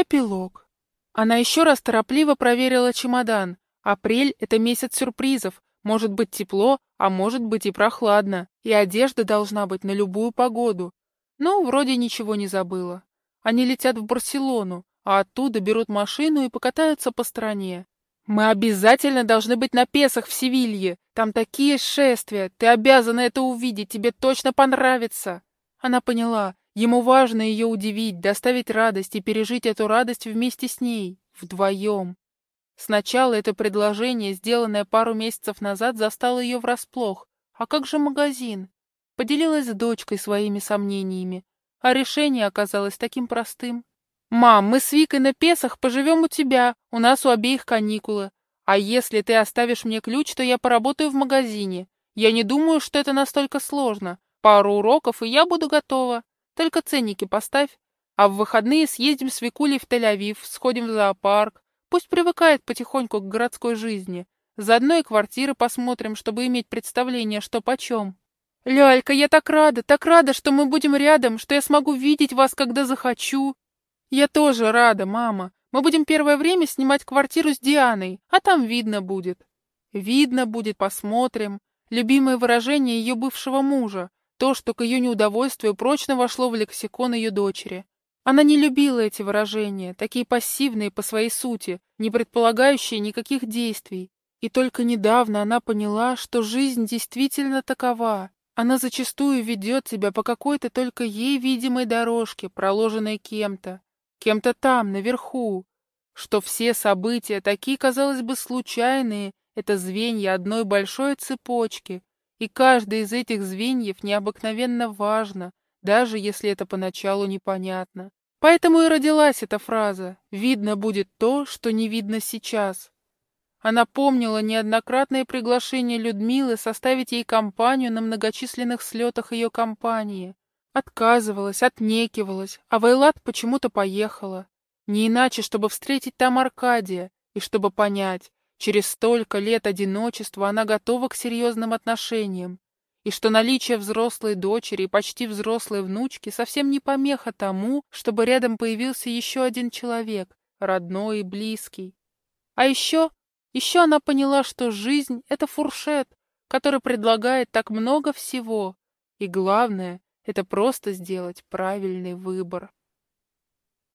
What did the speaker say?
Эпилог. Она еще раз торопливо проверила чемодан. Апрель — это месяц сюрпризов. Может быть тепло, а может быть и прохладно. И одежда должна быть на любую погоду. Но вроде ничего не забыла. Они летят в Барселону, а оттуда берут машину и покатаются по стране. Мы обязательно должны быть на Песах в Севилье. Там такие шествия. Ты обязана это увидеть. Тебе точно понравится. Она поняла. Ему важно ее удивить, доставить радость и пережить эту радость вместе с ней. Вдвоем. Сначала это предложение, сделанное пару месяцев назад, застало ее врасплох. А как же магазин? Поделилась с дочкой своими сомнениями. А решение оказалось таким простым. «Мам, мы с Викой на Песах поживем у тебя, у нас у обеих каникулы. А если ты оставишь мне ключ, то я поработаю в магазине. Я не думаю, что это настолько сложно. Пару уроков, и я буду готова. Только ценники поставь. А в выходные съездим с Викулей в Тель-Авив, сходим в зоопарк. Пусть привыкает потихоньку к городской жизни. Заодно и квартиры посмотрим, чтобы иметь представление, что почем. Лялька, я так рада, так рада, что мы будем рядом, что я смогу видеть вас, когда захочу. «Я тоже рада, мама. Мы будем первое время снимать квартиру с Дианой, а там видно будет». «Видно будет, посмотрим». Любимое выражение ее бывшего мужа, то, что к ее неудовольствию прочно вошло в лексикон ее дочери. Она не любила эти выражения, такие пассивные по своей сути, не предполагающие никаких действий. И только недавно она поняла, что жизнь действительно такова. Она зачастую ведет себя по какой-то только ей видимой дорожке, проложенной кем-то кем-то там, наверху, что все события, такие, казалось бы, случайные, это звенья одной большой цепочки, и каждое из этих звеньев необыкновенно важно, даже если это поначалу непонятно. Поэтому и родилась эта фраза «видно будет то, что не видно сейчас». Она помнила неоднократное приглашение Людмилы составить ей компанию на многочисленных слетах ее компании, Отказывалась, отнекивалась, а Вайлат почему-то поехала. Не иначе, чтобы встретить там Аркадия, и чтобы понять, через столько лет одиночества она готова к серьезным отношениям, и что наличие взрослой дочери и почти взрослой внучки совсем не помеха тому, чтобы рядом появился еще один человек, родной и близкий. А еще, еще она поняла, что жизнь — это фуршет, который предлагает так много всего, и главное — это просто сделать правильный выбор.